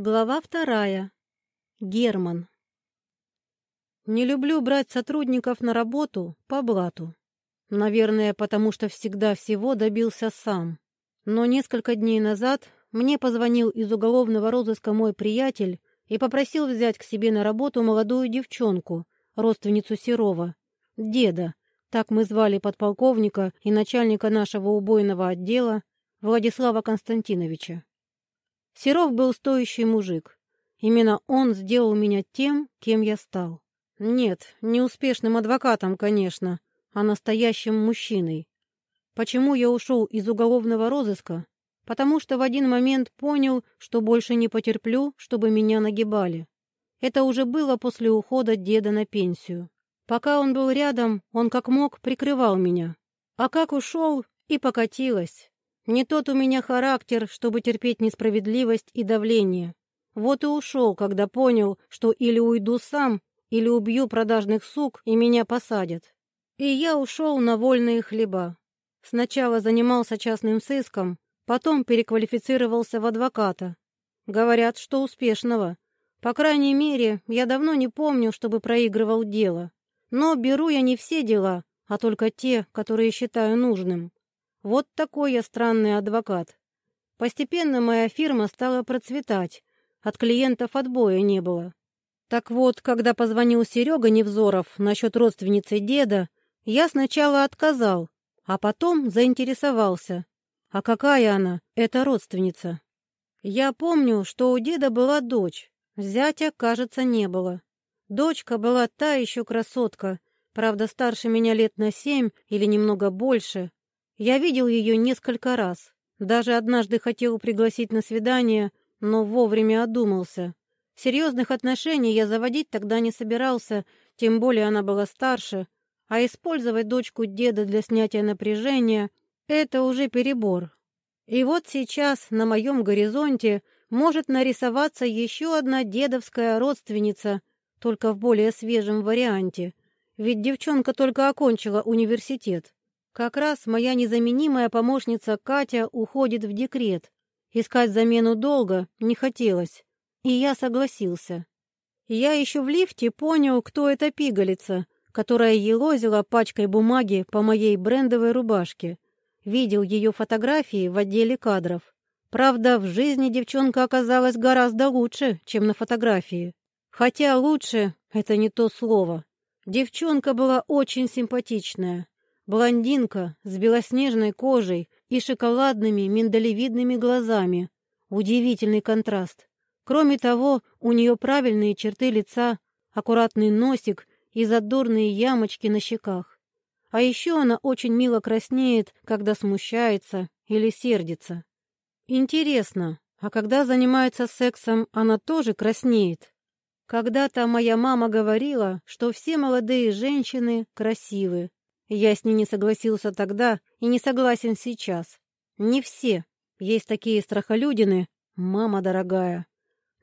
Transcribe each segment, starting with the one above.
Глава вторая. Герман. Не люблю брать сотрудников на работу по блату. Наверное, потому что всегда всего добился сам. Но несколько дней назад мне позвонил из уголовного розыска мой приятель и попросил взять к себе на работу молодую девчонку, родственницу Серова, деда, так мы звали подполковника и начальника нашего убойного отдела Владислава Константиновича. Серов был стоящий мужик. Именно он сделал меня тем, кем я стал. Нет, не успешным адвокатом, конечно, а настоящим мужчиной. Почему я ушел из уголовного розыска? Потому что в один момент понял, что больше не потерплю, чтобы меня нагибали. Это уже было после ухода деда на пенсию. Пока он был рядом, он как мог прикрывал меня. А как ушел, и покатилась. Не тот у меня характер, чтобы терпеть несправедливость и давление. Вот и ушел, когда понял, что или уйду сам, или убью продажных сук, и меня посадят. И я ушел на вольные хлеба. Сначала занимался частным сыском, потом переквалифицировался в адвоката. Говорят, что успешного. По крайней мере, я давно не помню, чтобы проигрывал дело. Но беру я не все дела, а только те, которые считаю нужным. Вот такой я странный адвокат. Постепенно моя фирма стала процветать, от клиентов отбоя не было. Так вот, когда позвонил Серега Невзоров насчет родственницы деда, я сначала отказал, а потом заинтересовался. А какая она, эта родственница? Я помню, что у деда была дочь, зятя, кажется, не было. Дочка была та еще красотка, правда, старше меня лет на семь или немного больше, я видел ее несколько раз. Даже однажды хотел пригласить на свидание, но вовремя одумался. Серьезных отношений я заводить тогда не собирался, тем более она была старше, а использовать дочку деда для снятия напряжения — это уже перебор. И вот сейчас на моем горизонте может нарисоваться еще одна дедовская родственница, только в более свежем варианте, ведь девчонка только окончила университет. Как раз моя незаменимая помощница Катя уходит в декрет. Искать замену долго не хотелось, и я согласился. Я еще в лифте понял, кто эта пигалица, которая елозила пачкой бумаги по моей брендовой рубашке. Видел ее фотографии в отделе кадров. Правда, в жизни девчонка оказалась гораздо лучше, чем на фотографии. Хотя лучше — это не то слово. Девчонка была очень симпатичная, Блондинка с белоснежной кожей и шоколадными миндалевидными глазами. Удивительный контраст. Кроме того, у нее правильные черты лица, аккуратный носик и задорные ямочки на щеках. А еще она очень мило краснеет, когда смущается или сердится. Интересно, а когда занимается сексом, она тоже краснеет? Когда-то моя мама говорила, что все молодые женщины красивы. Я с ней не согласился тогда и не согласен сейчас. Не все. Есть такие страхолюдины, мама дорогая.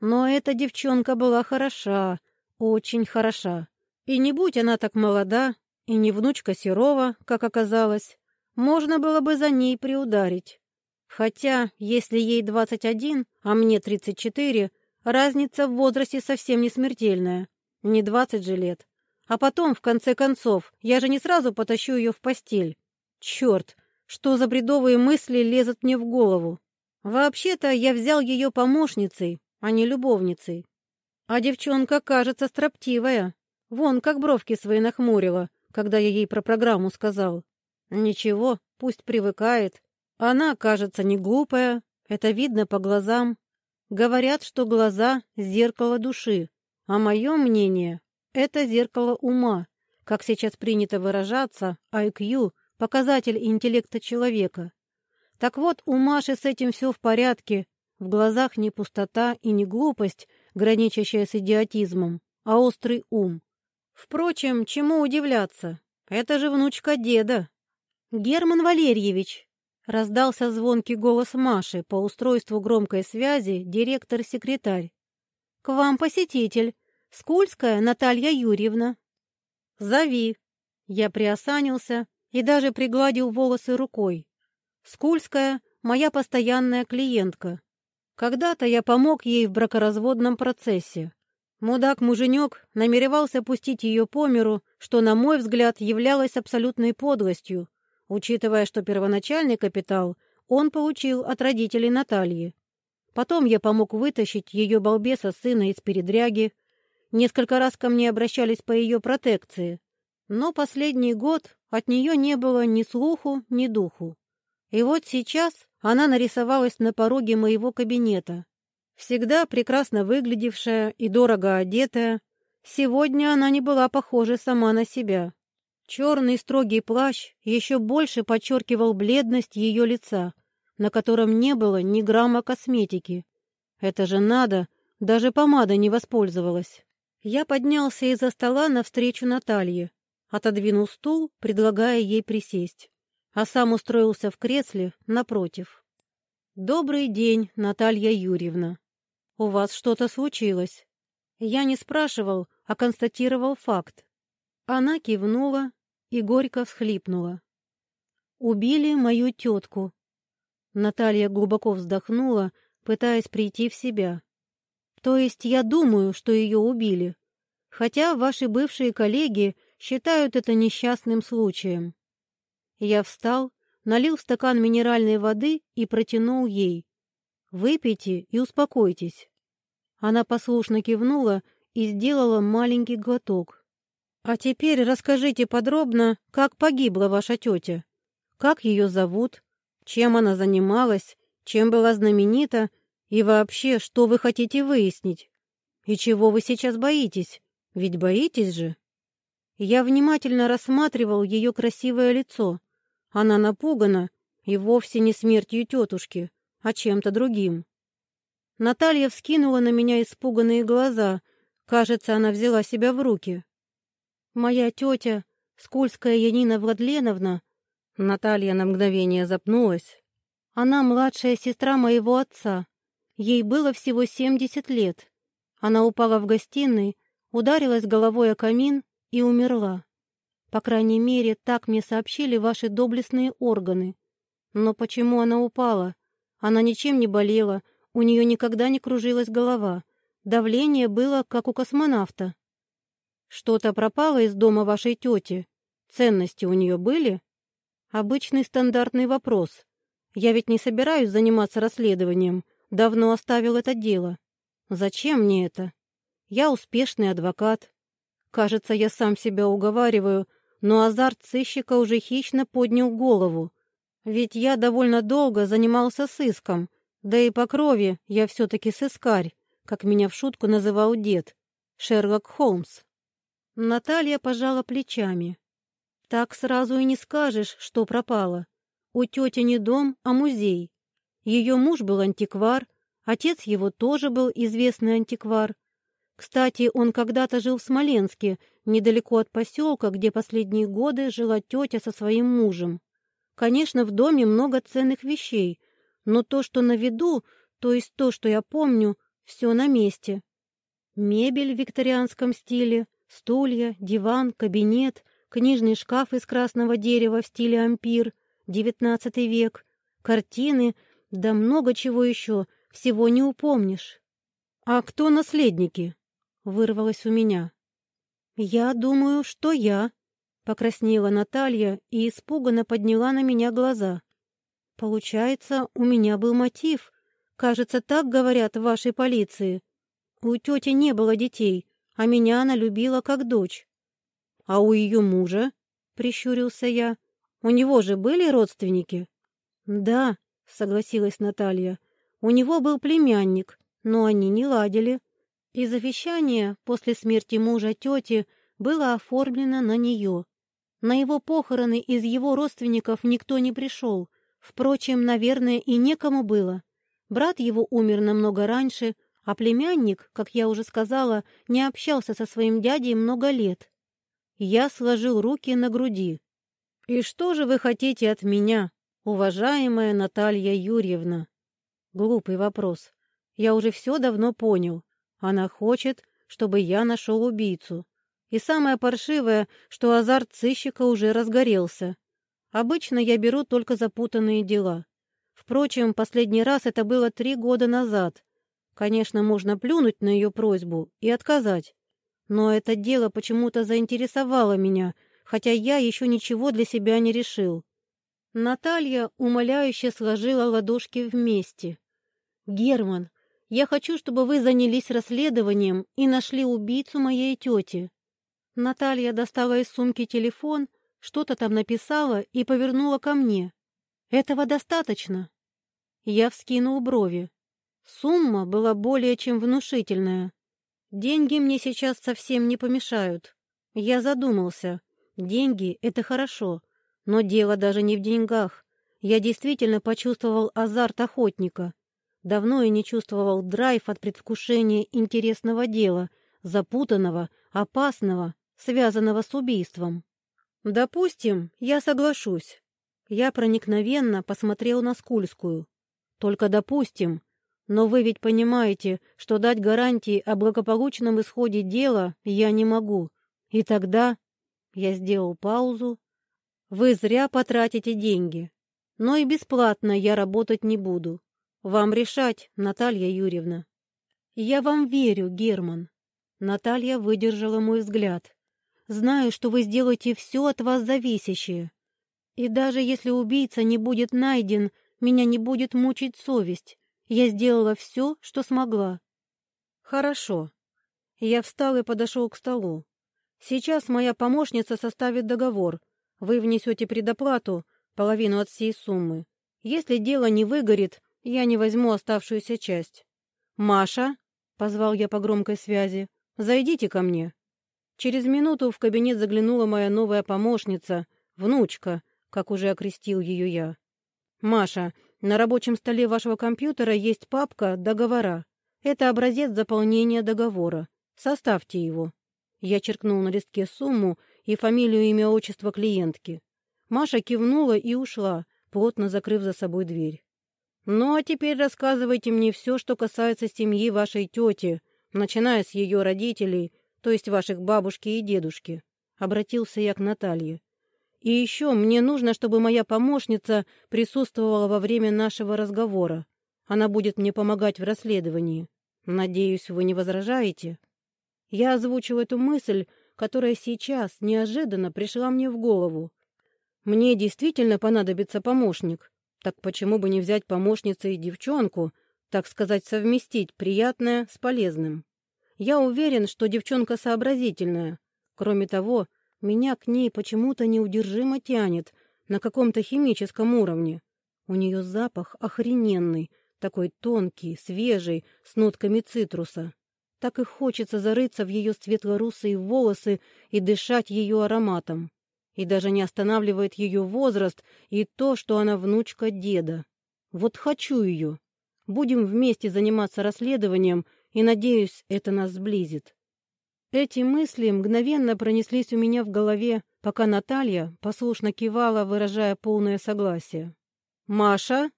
Но эта девчонка была хороша, очень хороша. И не будь она так молода, и не внучка Серова, как оказалось, можно было бы за ней приударить. Хотя, если ей 21, а мне 34, разница в возрасте совсем не смертельная. Не 20 же лет. А потом, в конце концов, я же не сразу потащу ее в постель. Черт, что за бредовые мысли лезут мне в голову? Вообще-то я взял ее помощницей, а не любовницей. А девчонка, кажется, строптивая. Вон, как бровки свои нахмурила, когда я ей про программу сказал. Ничего, пусть привыкает. Она, кажется, не глупая, это видно по глазам. Говорят, что глаза — зеркало души, а мое мнение это зеркало ума, как сейчас принято выражаться, IQ – показатель интеллекта человека. Так вот, у Маши с этим все в порядке, в глазах не пустота и не глупость, граничащая с идиотизмом, а острый ум. Впрочем, чему удивляться? Это же внучка деда. «Герман Валерьевич!» — раздался звонкий голос Маши по устройству громкой связи директор-секретарь. «К вам посетитель. Скульская Наталья Юрьевна. Зови. Я приосанился и даже пригладил волосы рукой. Скульская — моя постоянная клиентка. Когда-то я помог ей в бракоразводном процессе. Мудак-муженек намеревался пустить ее по миру, что, на мой взгляд, являлось абсолютной подлостью, учитывая, что первоначальный капитал он получил от родителей Натальи. Потом я помог вытащить ее балбеса сына из передряги. Несколько раз ко мне обращались по ее протекции. Но последний год от нее не было ни слуху, ни духу. И вот сейчас она нарисовалась на пороге моего кабинета. Всегда прекрасно выглядевшая и дорого одетая, сегодня она не была похожа сама на себя. Черный строгий плащ еще больше подчеркивал бледность ее лица, на котором не было ни грамма косметики. Это же надо, даже помада не воспользовалась. Я поднялся из-за стола навстречу Наталье, отодвинул стул, предлагая ей присесть, а сам устроился в кресле напротив. «Добрый день, Наталья Юрьевна. У вас что-то случилось?» Я не спрашивал, а констатировал факт. Она кивнула и горько всхлипнула. «Убили мою тетку». Наталья глубоко вздохнула, пытаясь прийти в себя. «То есть я думаю, что ее убили, хотя ваши бывшие коллеги считают это несчастным случаем». Я встал, налил стакан минеральной воды и протянул ей. «Выпейте и успокойтесь». Она послушно кивнула и сделала маленький глоток. «А теперь расскажите подробно, как погибла ваша тетя. Как ее зовут, чем она занималась, чем была знаменита и вообще, что вы хотите выяснить? И чего вы сейчас боитесь? Ведь боитесь же?» Я внимательно рассматривал ее красивое лицо. Она напугана и вовсе не смертью тетушки, а чем-то другим. Наталья вскинула на меня испуганные глаза. Кажется, она взяла себя в руки. Моя тетя, Скульская Янина Владленовна, Наталья на мгновение запнулась. Она младшая сестра моего отца. Ей было всего семьдесят лет. Она упала в гостиной, ударилась головой о камин и умерла. По крайней мере, так мне сообщили ваши доблестные органы. Но почему она упала? Она ничем не болела, у нее никогда не кружилась голова. Давление было, как у космонавта. Что-то пропало из дома вашей тети? Ценности у нее были? Обычный стандартный вопрос. Я ведь не собираюсь заниматься расследованием. Давно оставил это дело. Зачем мне это? Я успешный адвокат. Кажется, я сам себя уговариваю, но азарт сыщика уже хищно поднял голову. Ведь я довольно долго занимался сыском, да и по крови я все-таки сыскарь, как меня в шутку называл дед, Шерлок Холмс. Наталья пожала плечами. Так сразу и не скажешь, что пропало. У тети не дом, а музей. Ее муж был антиквар, отец его тоже был известный антиквар. Кстати, он когда-то жил в Смоленске, недалеко от поселка, где последние годы жила тетя со своим мужем. Конечно, в доме много ценных вещей, но то, что на виду, то есть то, что я помню, все на месте. Мебель в викторианском стиле, Стулья, диван, кабинет, книжный шкаф из красного дерева в стиле ампир, девятнадцатый век, картины, да много чего еще, всего не упомнишь. «А кто наследники?» — вырвалось у меня. «Я думаю, что я», — покраснела Наталья и испуганно подняла на меня глаза. «Получается, у меня был мотив. Кажется, так говорят в вашей полиции. У тети не было детей, а меня она любила как дочь. А у ее мужа, — прищурился я, — у него же были родственники? Да, — согласилась Наталья, — у него был племянник, но они не ладили. И завещание после смерти мужа тети было оформлено на нее. На его похороны из его родственников никто не пришел. Впрочем, наверное, и некому было. Брат его умер намного раньше, а племянник, как я уже сказала, не общался со своим дядей много лет. Я сложил руки на груди. «И что же вы хотите от меня, уважаемая Наталья Юрьевна?» Глупый вопрос. Я уже все давно понял. Она хочет, чтобы я нашел убийцу. И самое паршивое, что азарт сыщика уже разгорелся. Обычно я беру только запутанные дела. Впрочем, последний раз это было три года назад. Конечно, можно плюнуть на ее просьбу и отказать. Но это дело почему-то заинтересовало меня, хотя я еще ничего для себя не решил. Наталья умоляюще сложила ладошки вместе. «Герман, я хочу, чтобы вы занялись расследованием и нашли убийцу моей тети». Наталья достала из сумки телефон, что-то там написала и повернула ко мне. «Этого достаточно?» Я вскинул брови. Сумма была более чем внушительная. Деньги мне сейчас совсем не помешают. Я задумался. Деньги — это хорошо, но дело даже не в деньгах. Я действительно почувствовал азарт охотника. Давно я не чувствовал драйв от предвкушения интересного дела, запутанного, опасного, связанного с убийством. Допустим, я соглашусь. Я проникновенно посмотрел на Скульскую. Только допустим. Но вы ведь понимаете, что дать гарантии о благополучном исходе дела я не могу. И тогда... Я сделал паузу, вы зря потратите деньги. Но и бесплатно я работать не буду. Вам решать, Наталья Юрьевна. Я вам верю, Герман. Наталья выдержала мой взгляд. Знаю, что вы сделаете все от вас зависящее. И даже если убийца не будет найден, меня не будет мучить совесть. Я сделала все, что смогла. Хорошо. Я встал и подошел к столу. Сейчас моя помощница составит договор, вы внесете предоплату, половину от всей суммы. Если дело не выгорит, я не возьму оставшуюся часть. «Маша», — позвал я по громкой связи, — «зайдите ко мне». Через минуту в кабинет заглянула моя новая помощница, внучка, как уже окрестил ее я. «Маша, на рабочем столе вашего компьютера есть папка «Договора». Это образец заполнения договора. Составьте его». Я черкнул на листке сумму и фамилию, имя, отчество клиентки. Маша кивнула и ушла, плотно закрыв за собой дверь. «Ну, а теперь рассказывайте мне все, что касается семьи вашей тети, начиная с ее родителей, то есть ваших бабушки и дедушки», — обратился я к Наталье. «И еще мне нужно, чтобы моя помощница присутствовала во время нашего разговора. Она будет мне помогать в расследовании. Надеюсь, вы не возражаете?» Я озвучил эту мысль, которая сейчас неожиданно пришла мне в голову. Мне действительно понадобится помощник. Так почему бы не взять помощницей и девчонку, так сказать, совместить приятное с полезным? Я уверен, что девчонка сообразительная. Кроме того, меня к ней почему-то неудержимо тянет на каком-то химическом уровне. У нее запах охрененный, такой тонкий, свежий, с нотками цитруса. Так и хочется зарыться в ее светло-русые волосы и дышать ее ароматом. И даже не останавливает ее возраст и то, что она внучка деда. Вот хочу ее. Будем вместе заниматься расследованием, и, надеюсь, это нас сблизит. Эти мысли мгновенно пронеслись у меня в голове, пока Наталья послушно кивала, выражая полное согласие. «Маша!»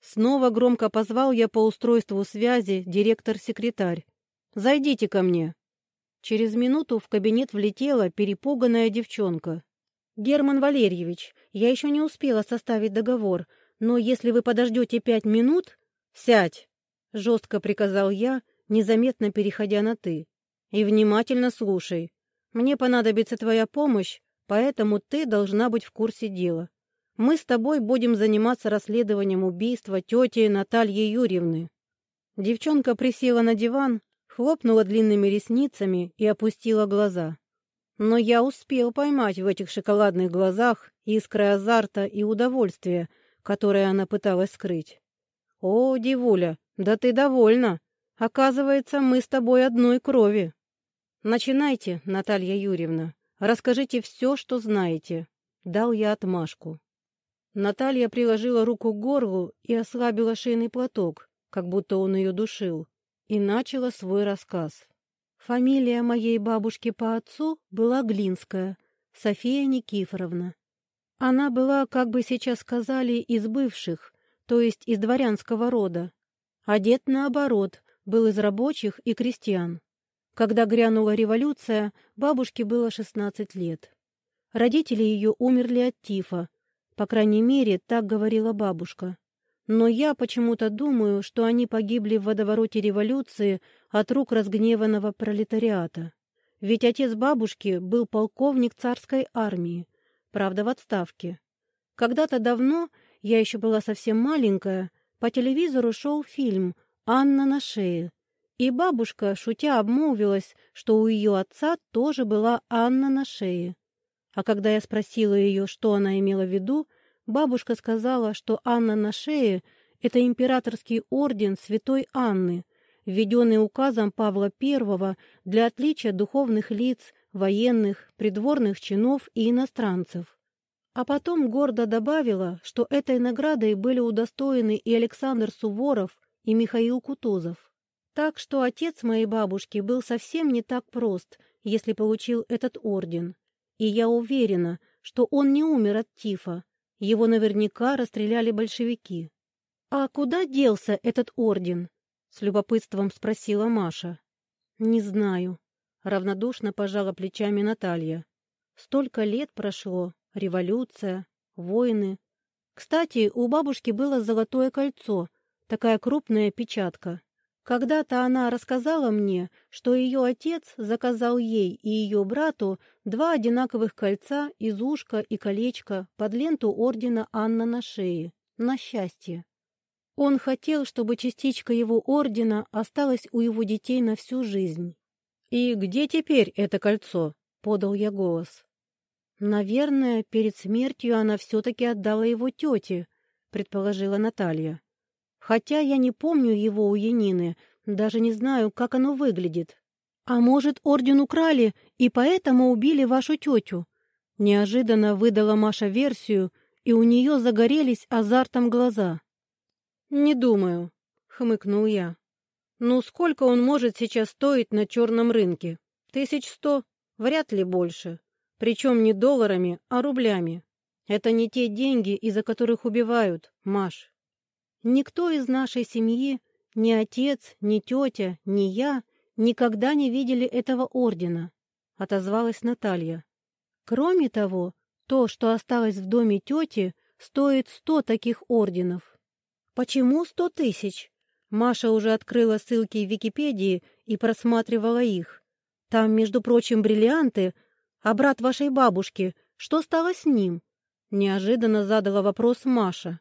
Снова громко позвал я по устройству связи директор-секретарь. Зайдите ко мне». Через минуту в кабинет влетела перепуганная девчонка. «Герман Валерьевич, я еще не успела составить договор, но если вы подождете пять минут...» «Сядь!» — жестко приказал я, незаметно переходя на «ты». «И внимательно слушай. Мне понадобится твоя помощь, поэтому ты должна быть в курсе дела. Мы с тобой будем заниматься расследованием убийства тети Натальи Юрьевны». Девчонка присела на диван, хлопнула длинными ресницами и опустила глаза. Но я успел поймать в этих шоколадных глазах искры азарта и удовольствия, которые она пыталась скрыть. «О, Дивуля, да ты довольна! Оказывается, мы с тобой одной крови!» «Начинайте, Наталья Юрьевна, расскажите все, что знаете», — дал я отмашку. Наталья приложила руку к горлу и ослабила шейный платок, как будто он ее душил и начала свой рассказ. Фамилия моей бабушки по отцу была Глинская, София Никифоровна. Она была, как бы сейчас сказали, из бывших, то есть из дворянского рода. А дед, наоборот, был из рабочих и крестьян. Когда грянула революция, бабушке было 16 лет. Родители ее умерли от тифа, по крайней мере, так говорила бабушка. Но я почему-то думаю, что они погибли в водовороте революции от рук разгневанного пролетариата. Ведь отец бабушки был полковник царской армии, правда, в отставке. Когда-то давно, я еще была совсем маленькая, по телевизору шел фильм «Анна на шее», и бабушка, шутя, обмолвилась, что у ее отца тоже была Анна на шее. А когда я спросила ее, что она имела в виду, бабушка сказала, что Анна на шее — это императорский орден святой Анны, введенный указом Павла I для отличия духовных лиц, военных, придворных чинов и иностранцев. А потом гордо добавила, что этой наградой были удостоены и Александр Суворов, и Михаил Кутузов. Так что отец моей бабушки был совсем не так прост, если получил этот орден. И я уверена, что он не умер от тифа. Его наверняка расстреляли большевики. «А куда делся этот орден?» — с любопытством спросила Маша. «Не знаю», — равнодушно пожала плечами Наталья. «Столько лет прошло, революция, войны. Кстати, у бабушки было золотое кольцо, такая крупная печатка. Когда-то она рассказала мне, что ее отец заказал ей и ее брату два одинаковых кольца из ушка и колечко под ленту ордена Анна на шее, на счастье. Он хотел, чтобы частичка его ордена осталась у его детей на всю жизнь. «И где теперь это кольцо?» — подал я голос. «Наверное, перед смертью она все-таки отдала его тете», — предположила Наталья. «Хотя я не помню его у Янины, даже не знаю, как оно выглядит. А может, орден украли и поэтому убили вашу тетю?» Неожиданно выдала Маша версию, и у нее загорелись азартом глаза. «Не думаю», — хмыкнул я. «Ну, сколько он может сейчас стоить на черном рынке? Тысяч сто? Вряд ли больше. Причем не долларами, а рублями. Это не те деньги, из-за которых убивают, Маш. Никто из нашей семьи, ни отец, ни тетя, ни я, никогда не видели этого ордена, — отозвалась Наталья. Кроме того, то, что осталось в доме тети, стоит сто таких орденов. Почему сто тысяч? Маша уже открыла ссылки в Википедии и просматривала их. Там, между прочим, бриллианты, «А брат вашей бабушки, что стало с ним?» Неожиданно задала вопрос Маша.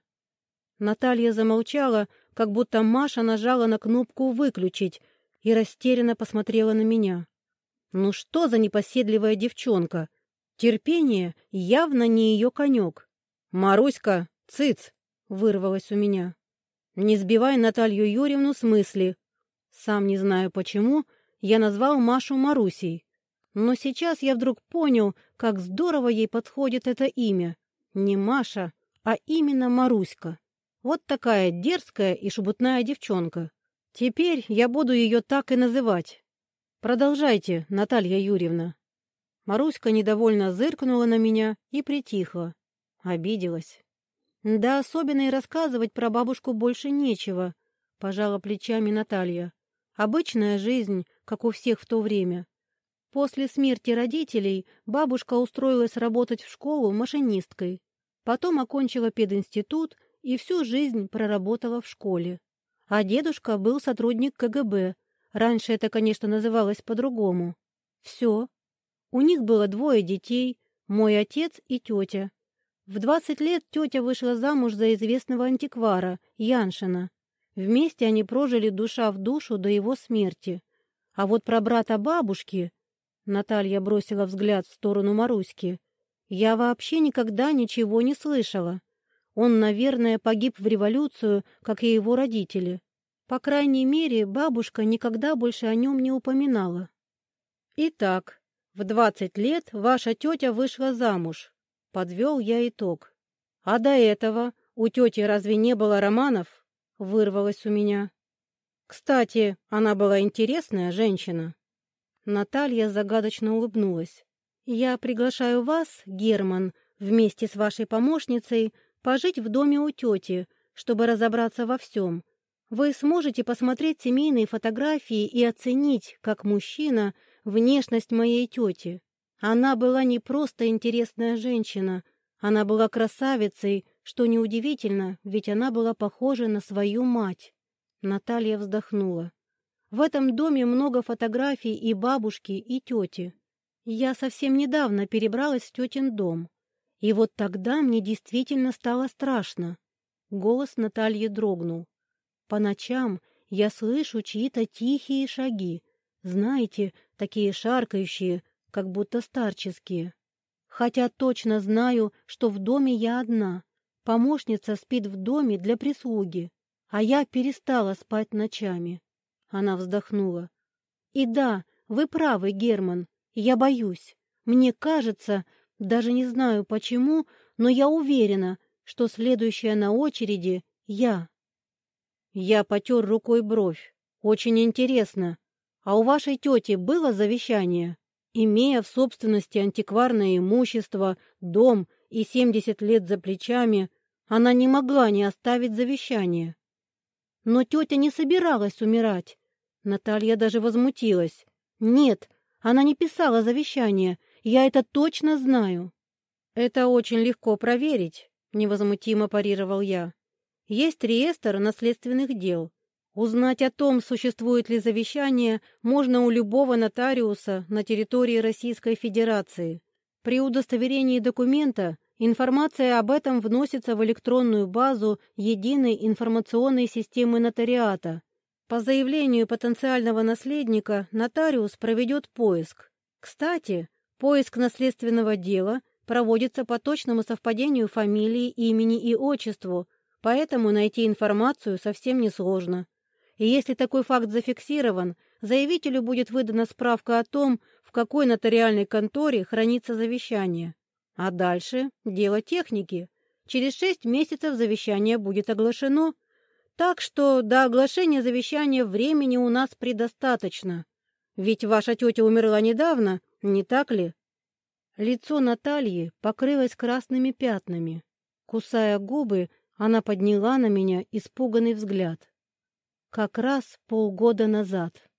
Наталья замолчала, как будто Маша нажала на кнопку «выключить» и растерянно посмотрела на меня. «Ну что за непоседливая девчонка? Терпение явно не ее конек». «Маруська, цыц!» — вырвалось у меня. «Не сбивай Наталью Юрьевну с мысли». Сам не знаю почему, я назвал Машу Марусей. Но сейчас я вдруг понял, как здорово ей подходит это имя. Не Маша, а именно Маруська. Вот такая дерзкая и шебутная девчонка. Теперь я буду ее так и называть. Продолжайте, Наталья Юрьевна. Маруська недовольно зыркнула на меня и притихла. Обиделась. Да особенно и рассказывать про бабушку больше нечего, пожала плечами Наталья. Обычная жизнь, как у всех в то время. После смерти родителей бабушка устроилась работать в школу машинисткой. Потом окончила пединститут и всю жизнь проработала в школе. А дедушка был сотрудник КГБ. Раньше это, конечно, называлось по-другому. Все. У них было двое детей, мой отец и тетя. В двадцать лет тетя вышла замуж за известного антиквара, Яншина. Вместе они прожили душа в душу до его смерти. А вот про брата бабушки Наталья бросила взгляд в сторону Маруськи. «Я вообще никогда ничего не слышала. Он, наверное, погиб в революцию, как и его родители. По крайней мере, бабушка никогда больше о нем не упоминала». «Итак, в двадцать лет ваша тетя вышла замуж», — подвел я итог. «А до этого у тети разве не было романов?» — вырвалось у меня. «Кстати, она была интересная женщина». Наталья загадочно улыбнулась. «Я приглашаю вас, Герман, вместе с вашей помощницей, пожить в доме у тети, чтобы разобраться во всем. Вы сможете посмотреть семейные фотографии и оценить, как мужчина, внешность моей тети. Она была не просто интересная женщина, она была красавицей, что неудивительно, ведь она была похожа на свою мать. Наталья вздохнула. В этом доме много фотографий и бабушки, и тети. Я совсем недавно перебралась в тетин дом. И вот тогда мне действительно стало страшно. Голос Натальи дрогнул. По ночам я слышу чьи-то тихие шаги. Знаете, такие шаркающие, как будто старческие. Хотя точно знаю, что в доме я одна. Помощница спит в доме для прислуги, а я перестала спать ночами. Она вздохнула. И да, вы правы, Герман, я боюсь. Мне кажется, даже не знаю почему, но я уверена, что следующая на очереди я. Я потер рукой бровь. Очень интересно. А у вашей тети было завещание? Имея в собственности антикварное имущество, дом и 70 лет за плечами, она не могла не оставить завещание. Но тетя не собиралась умирать. Наталья даже возмутилась. Нет, она не писала завещание, я это точно знаю. Это очень легко проверить, невозмутимо парировал я. Есть реестр наследственных дел. Узнать о том, существует ли завещание, можно у любого нотариуса на территории Российской Федерации. При удостоверении документа информация об этом вносится в электронную базу Единой информационной системы нотариата. По заявлению потенциального наследника нотариус проведет поиск. Кстати, поиск наследственного дела проводится по точному совпадению фамилии, имени и отчеству, поэтому найти информацию совсем несложно и если такой факт зафиксирован, заявителю будет выдана справка о том, в какой нотариальной конторе хранится завещание. А дальше дело техники. Через шесть месяцев завещание будет оглашено, так что до оглашения завещания времени у нас предостаточно. Ведь ваша тетя умерла недавно, не так ли? Лицо Натальи покрылось красными пятнами. Кусая губы, она подняла на меня испуганный взгляд как раз полгода назад.